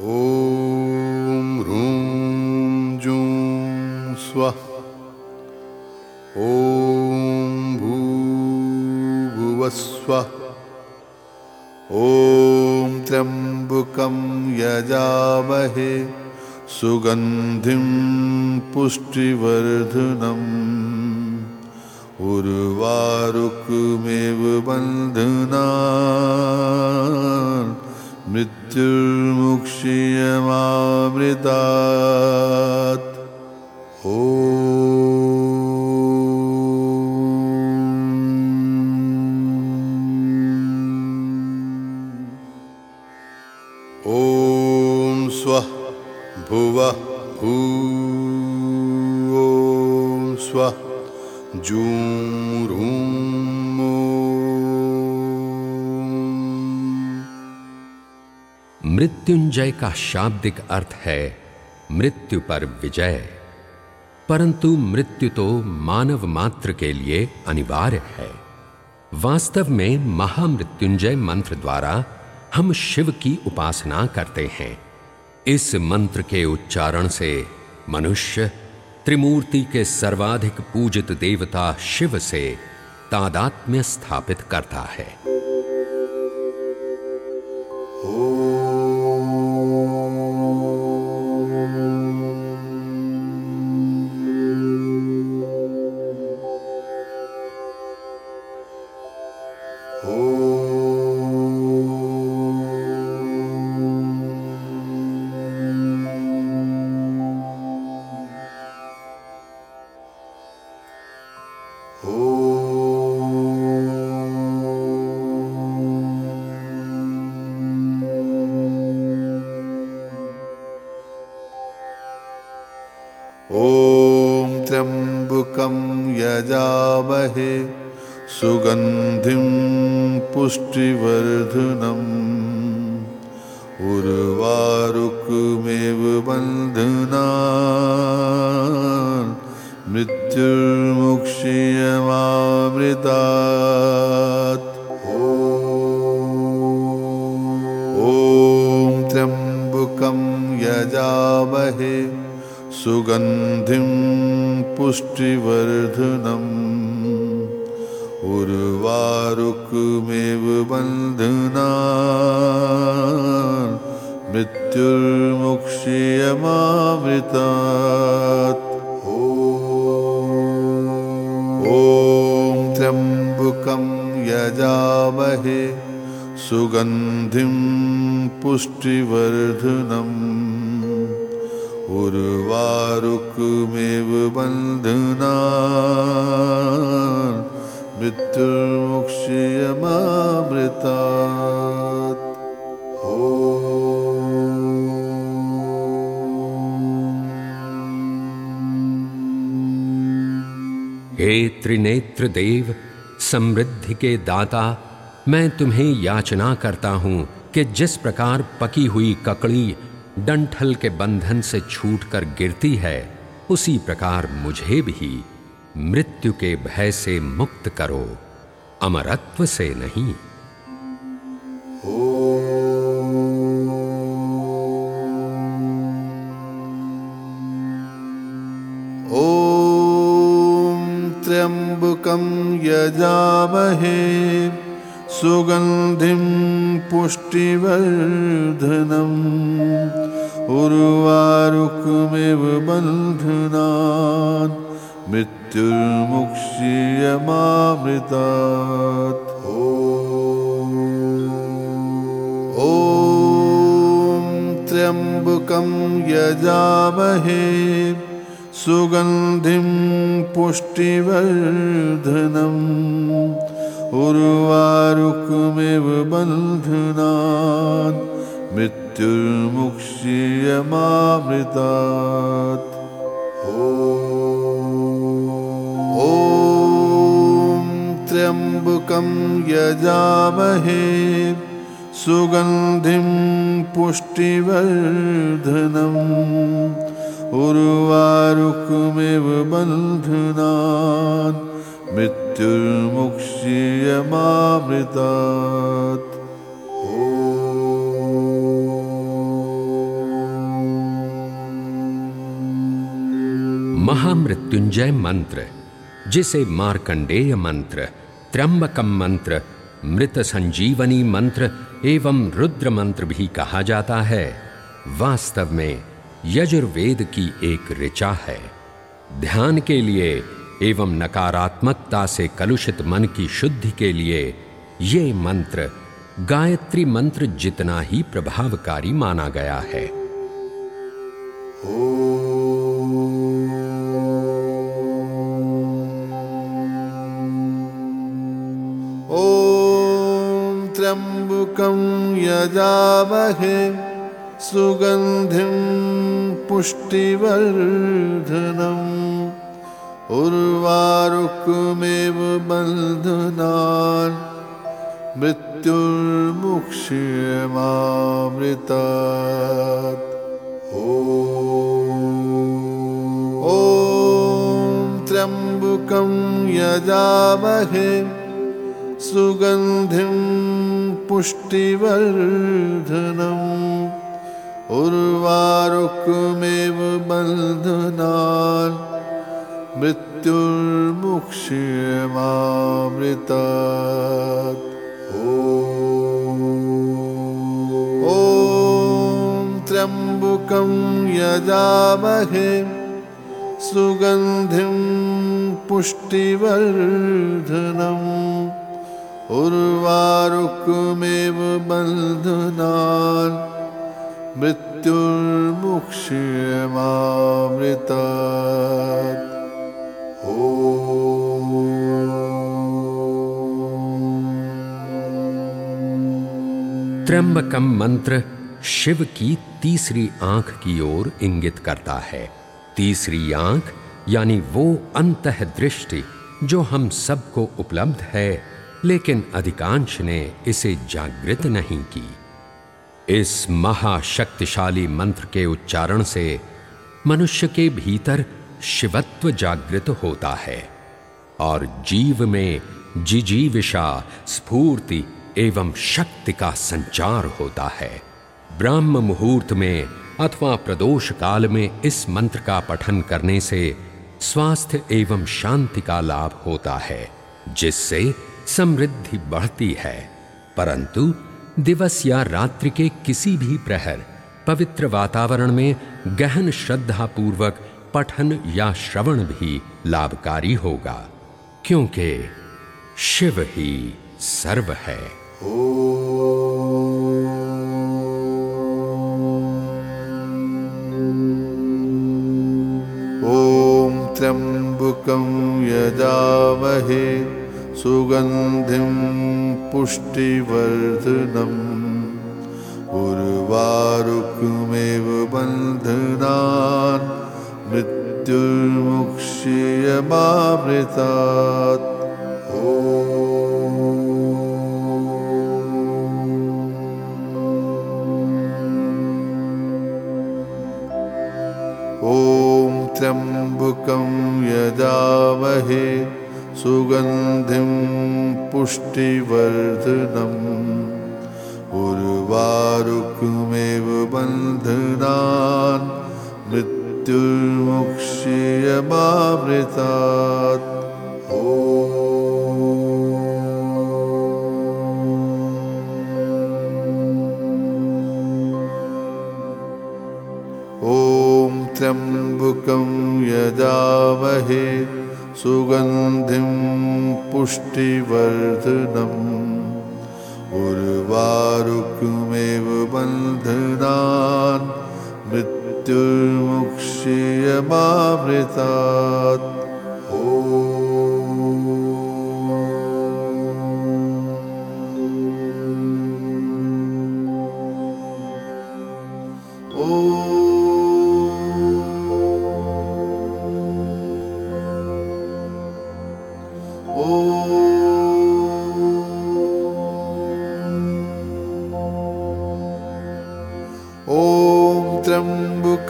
ॐ जूं स्वः ॐ भूभुवस्वः ॐ त्र्यम्बकं यजामहे सुगन्धिं पुष्टिवर्धनम् उर्वारुकमेव बन्धना मृत्युर्मुक्षीयमामृतात् ॐ। ॐ स्वः भुवः भू। स्वः जूं मृत्युंजय का शाब्दिक अर्थ है मृत्यु पर विजय। परंतु मृत्यु तो मानव मात्र के लिए अनिवार्य है। वास्तव में महामृत्युंजय मंत्र द्वारा हम शिव की उपासना करते हैं। इस मंत्र के उच्चारण से मनुष्य, त्रिमूर्ति के सर्वाधिक पूजित देवता शिव से तादात्म्य स्थापित करता है। पुष्टिवर्धनम्। उर्वारुकमेव बन्धना मृत्युर्मुक्षीयमामृतात्। ॐ त्र्यम्बकं यजामहे। सुगन्धिं पुष्टिवर्धनम् सुगन्धिं पुष्टिवर्धनम्। उर्वारुकमेव बन्धना मृत्युर्मुक्षीयमामृतात् हे त्रिनेत्र देव समृद्धि के दाता मैं तुम्हें याचना करता हूँ कि जिस प्रकार पकी हुई ककड़ी डंठल के बंधन से छूटकर गिरती है, उसी प्रकार मुझे भी मृत्यु के भय से मुक्त करो, अमरत्व से नहीं। ॐ त्र्यम्बकं यजामहे। सुगन्धिं पुष्टिवर्धनम् उर्वारुकमिव बन्धनान् मृत्युर्मुक्षीयमामृतात् ॐ त्र्यम्बकं यजामहे सुगन्धिं पुष्टिवर्धनम् उर्वारुकमिव बन्धनान् मृत्युर्मुक्षीयमामृतात् ॐ त्र्यम्बकं यजामहे सुगन्धिं पुष्टिवर्धनम्। उर्वारुकमिव बन्धनान् मृत्युर्मुक्ष्यमामृतात् महामृत्युंजय मंत्र, जिसे मार्कंडेय मंत्र त्र्यंबकम मंत्र, मृत संजीवनी मंत्र एवं रुद्र मंत्र भी कहा जाता है। वास्तव में यजुर्वेद की एक ऋचा है। ध्यान के लिए एवं नकारात्मकता से कलुषित मन की शुद्धि के लिए ये मंत्र, गायत्री मंत्र जितना ही प्रभावकारी माना गया है। ॐ त्र्यम्बकं यजामहे, सुगन्धिं पुष्टिवर्धनम्। उर्वारुकमेव बन्धनान् मृत्युर्मुक्ष्यमामृतात् ॐ त्र्यम्बकं यजामहे सुगन्धिं पुष्टिवर्धनम्। उर्वारुकमेव बन्धनान् मृत्युर्मुक्ष्यमामृतात् ॐ त्र्यम्बकं यजामहे सुगन्धिं पुष्टिवर्धनम्। उर्वारुकमेव बन्धनान् मृत्युर्मुक्ष्यमामृतात् त्र्यंबकम मंत्र शिव की तीसरी आँख की ओर इंगित करता है। तीसरी आँख, यानी वो अंत दृष्टि जो हम सबको उपलब्ध है, लेकिन अधिकांश ने इसे जागृत नहीं की। इस महाशक्तिशाली मंत्र के उच्चारण से मनुष्य के भीतर शिवत्व जागृत होता है, और जीव में जिजीविषा, स्फूर्ति एवं शक्ति का संचार होता है। ब्राह्म मुहूर्त में अथवा प्रदोष काल में इस मंत्र का पठन करने से स्वास्थ्य एवं शांति का लाभ होता है, जिससे समृद्धि बढ़ती है। परंतु दिवस या रात्रि के किसी भी प्रहर, पवित्र वातावरण में गहन श्रद्धा पूर्वक पठन या श्रवण भी लाभकारी होगा, क्योंकि शिव ही सर्व है। ॐ त्र्यम्बकं यजामहे सुगन्धिं पुष्टिवर्धनम् उर्वारुकमेव बन्धनान् मृत्युर्मुक्ष्यमामृतात् यजामहे सुगन्धिं पुष्टिवर्धनम् उर्वारुकमेव बन्धनान् मृत्युर्मुक्ष्यमामृतात् ॐ त्र्यम्बकं यजामहे सुगन्धिं पुष्टिवर्धनम् उर्वारुकमेव बन्धनान् मृत्युर्मुक्ष्यमामृतात्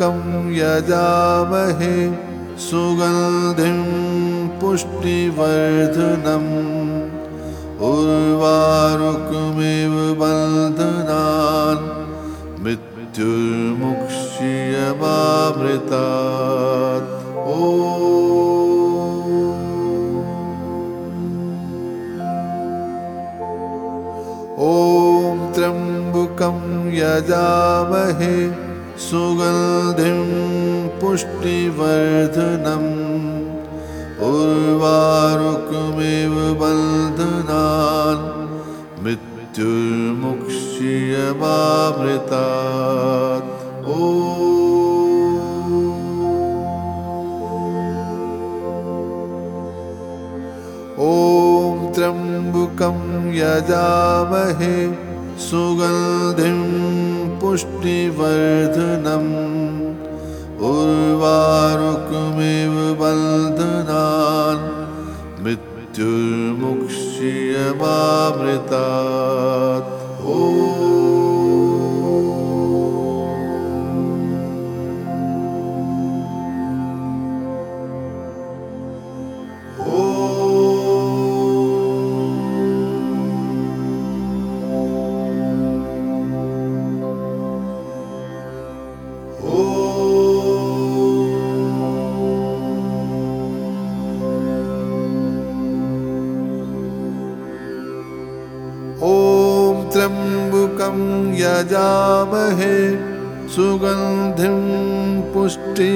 यजामहे सुगन्धिं पुष्टिवर्धनम् उर्वारुकमेव बन्धनान् मृत्युर्मुक्ष्यमामृतात् ॐ ॐ त्र्यम्बकं यजामहे सुगन्धिं पुष्टिवर्धनम् उर्वारुकमेव बन्धनान् मृत्युर्मुक्ष्यमामृतात् ॐ ॐ त्र्यम्बकं यजामहे सुगन्धिं पुष्टिवर्धनम्। उर्वारुकमेव मृत्युर्मुक्ष्यमामृतात्। ॐ सुगन्धिं पुष्टिवर्धनम्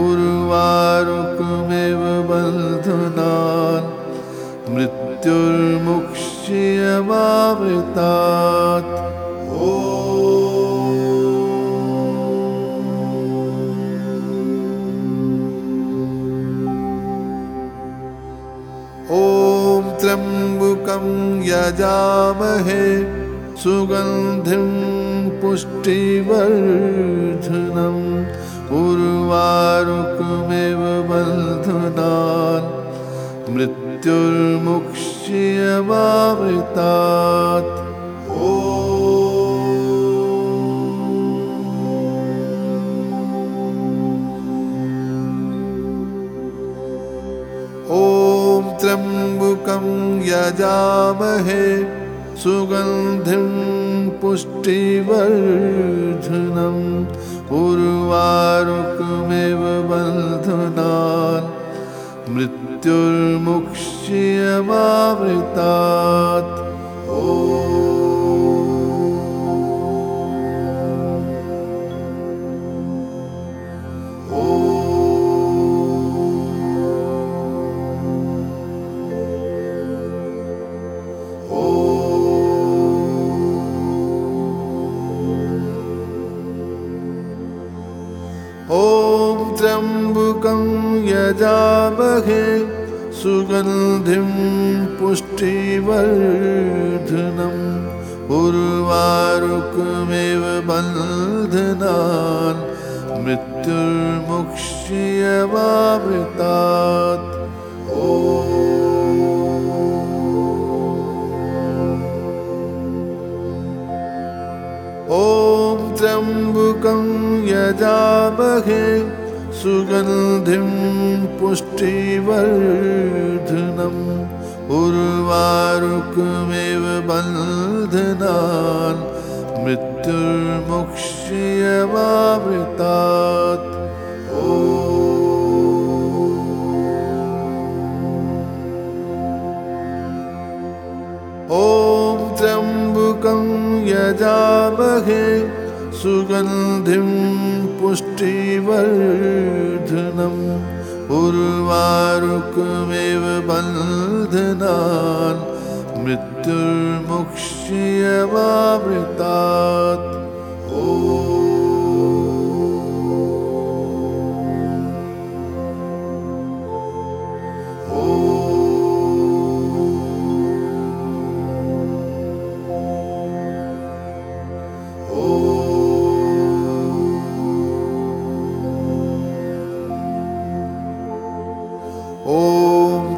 उर्वारुकमेव बन्धनान् मृत्युर्मुक्ष्यमामृतात् ॐ त्र्यम्बकं यजामहे सुगन्धिं पुष्टिवर्धनम् उर्वारुकमेव बन्धनान् मृत्युर्मुक्ष्यमामृतात् ॐ त्र्यम्बकं यजामहे सुगन्धिं पुष्टिवर्धनम् उर्वारुकमेव बन्धनान् मृत्युर्मुक्ष्यमामृतात् त्र्यम्बकं यजामहे सुगन्धिं पुष्टिवर्धनम् उर्वारुकमेव बन्धनान् मृत्युर्मुक्ष्यमामृतात् ॐ त्र्यम्बकं यजामहे सुगन्धिं पुष्टिवर्धनम् उर्वारुकमेव बन्धनान् मृत्युर्मुक्ष्यमामृतात् ॐ त्र्यम्बकं यजामहे सुगन्धिं पुष्टिवर्धनम् उर्वारुकमेव बन्धनान् मृत्युर्मुक्ष्यमामृतात्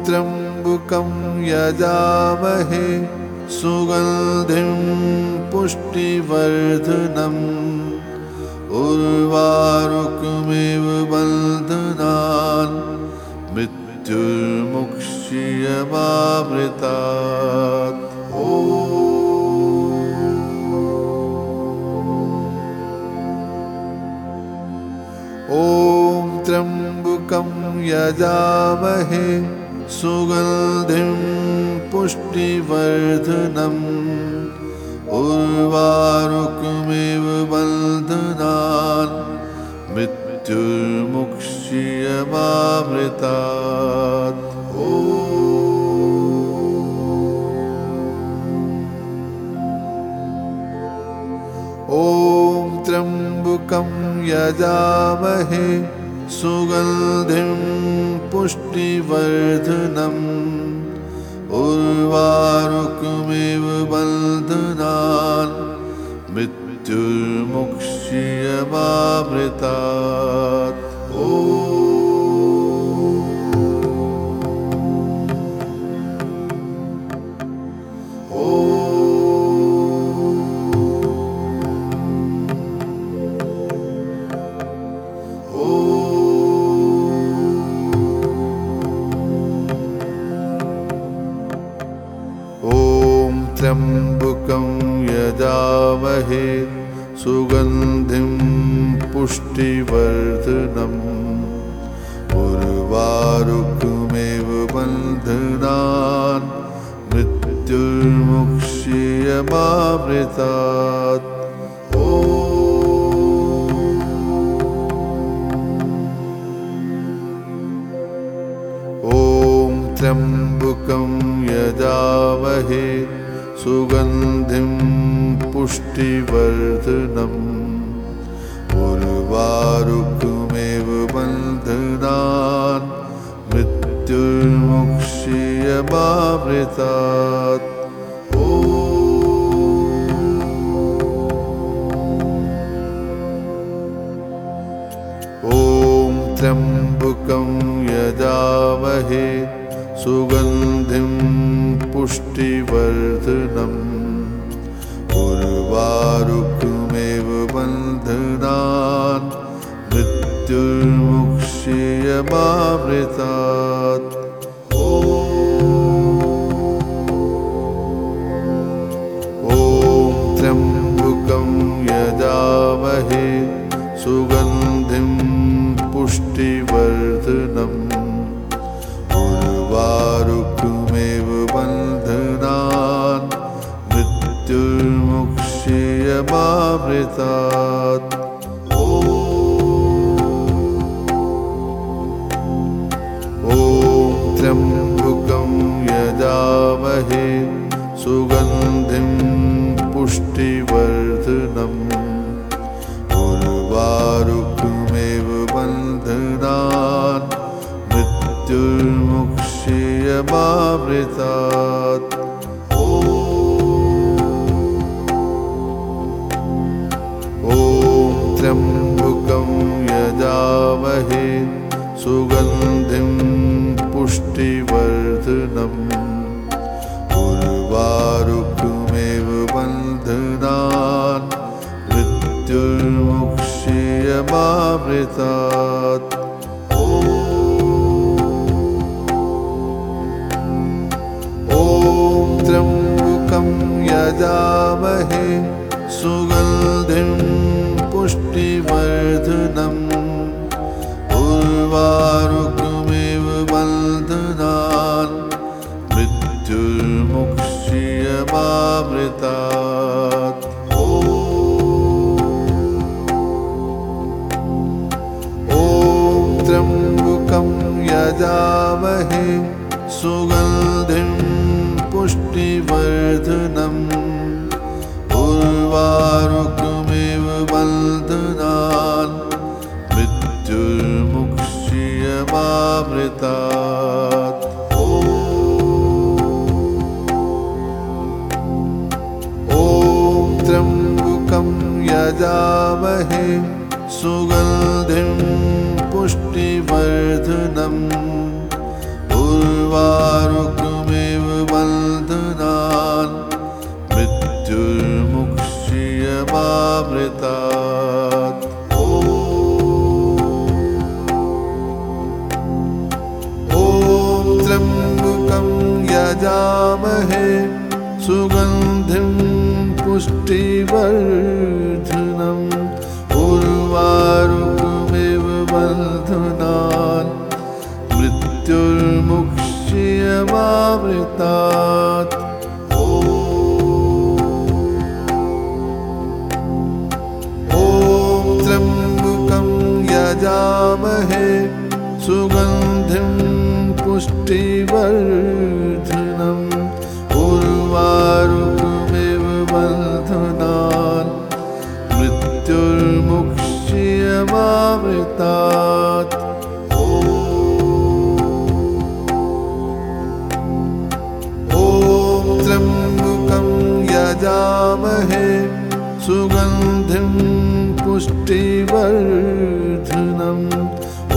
त्र्यम्बकं यजामहे सुगन्धिं पुष्टिवर्धनम् उर्वारुकमेव बन्धनान् मृत्युर्मुक्ष्यमामृतात् त्र्यम्बकं यजामहे सुगन्धिं पुष्टिवर्धनम् उर्वारुकमिव बन्धनान् मृत्युर्मुक्ष्यमामृतात् ॐ त्र्यम्बकं यजामहे सुगन्धिं पुष्टिवर्धनम्। उर्वारुकमिव बन्धनान् मृत्युर्मुक्ष्यमामृतात् ॐ त्र्यम्बकं यजामहे सुगन्धिं पुष्टिवर्धनम् उर्वारुकमेव बन्धनान् मृत्युर्मुक्ष्यमामृतात् ओ ॐ त्र्यम्बकं यजामहे सुगन्धिं पुष्टिवर्धनम् उर्वारुकमेव बन्धनान् मृत्युर्मुक्ष्यमामृतात् ॐ त्र्यम्बकं ओ ॐ त्र्यम्बकं यजामहे सुगन्धिं पुष्टिवर्धनम् उर्वारुकमेव बन्धनान् मृत्युर्मुक्ष्यमामृतात् यजामहे सुगन्धिं पुष्टिवर्धनम् उर्वारुकमेव बन्धनान् मृत्युर्मुक्ष्यमामृतात्। ॐ त्र्यम्बकं यजामहे सुगन्धिं पुष्टिवर्धनम् त्र्यम्बकं यजामहे सुगन्धिं पुष्टिवर्धनम् उर्वारुकमेव बन्धनान् मृत्युर्मुक्ष्यमामृतात्। ओ ॐ त्र्यम्बकं यजामहे सुगन्धिं पुष्टिवर्धनम् उर्वारुकमिव उर्वारुमिव मृत्युर्मुक्ष्यमावृतात्। ॐ त्र्यम्बुकं यजामहे। सुगन्धिं पुष्टिवर् वर्धनम्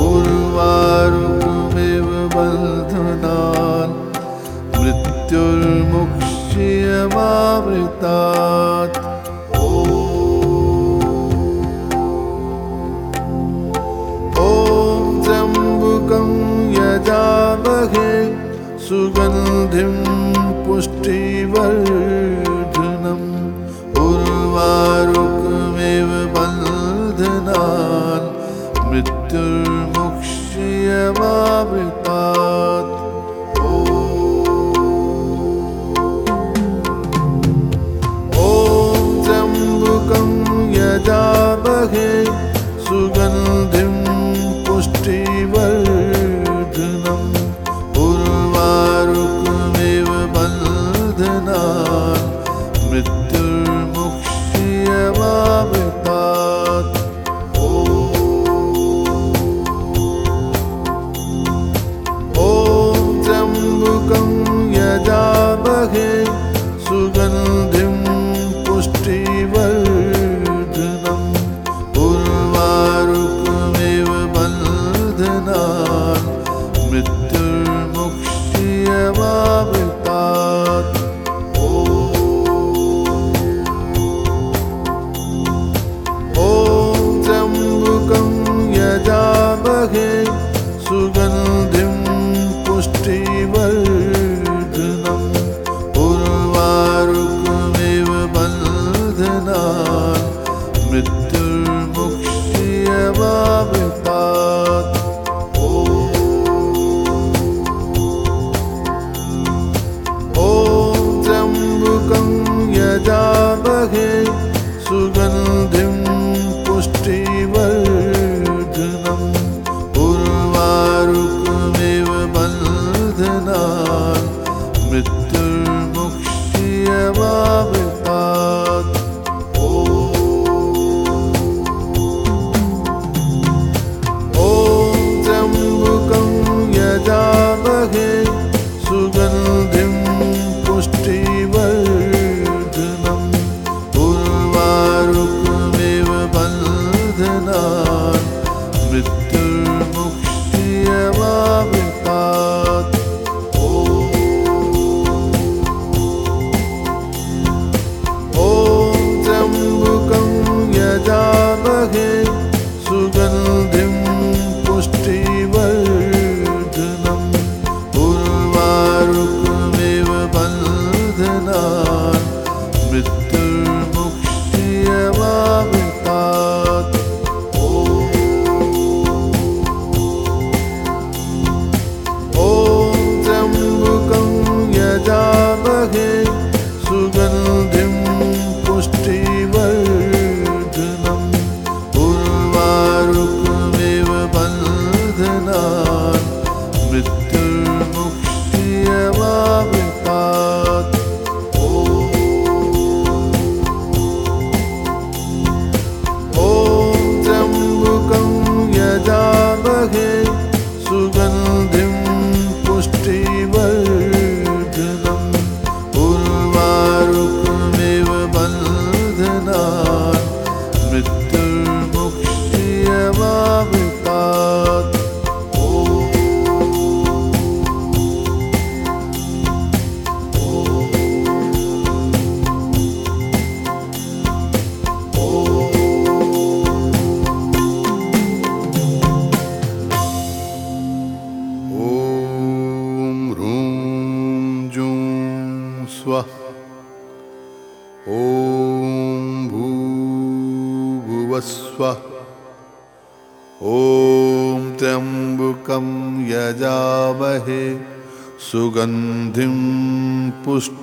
उर्वारुकमिव बन्धनान् मृत्युर्मुक्ष्यमावृतात् ॐ जम्बुकं यजामहे सुगन्धिं पुष्टिव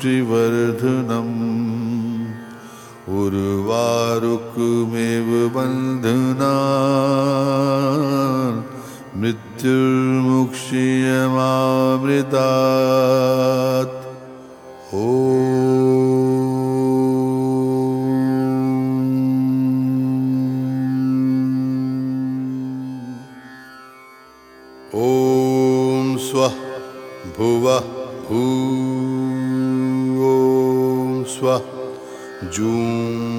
पुष्टिवर्धनम्। उर्वारुकमेव बन्धना मृत्युर्मुक्षीयमामृतात्। ॐ ॐ स्वः जूं रूं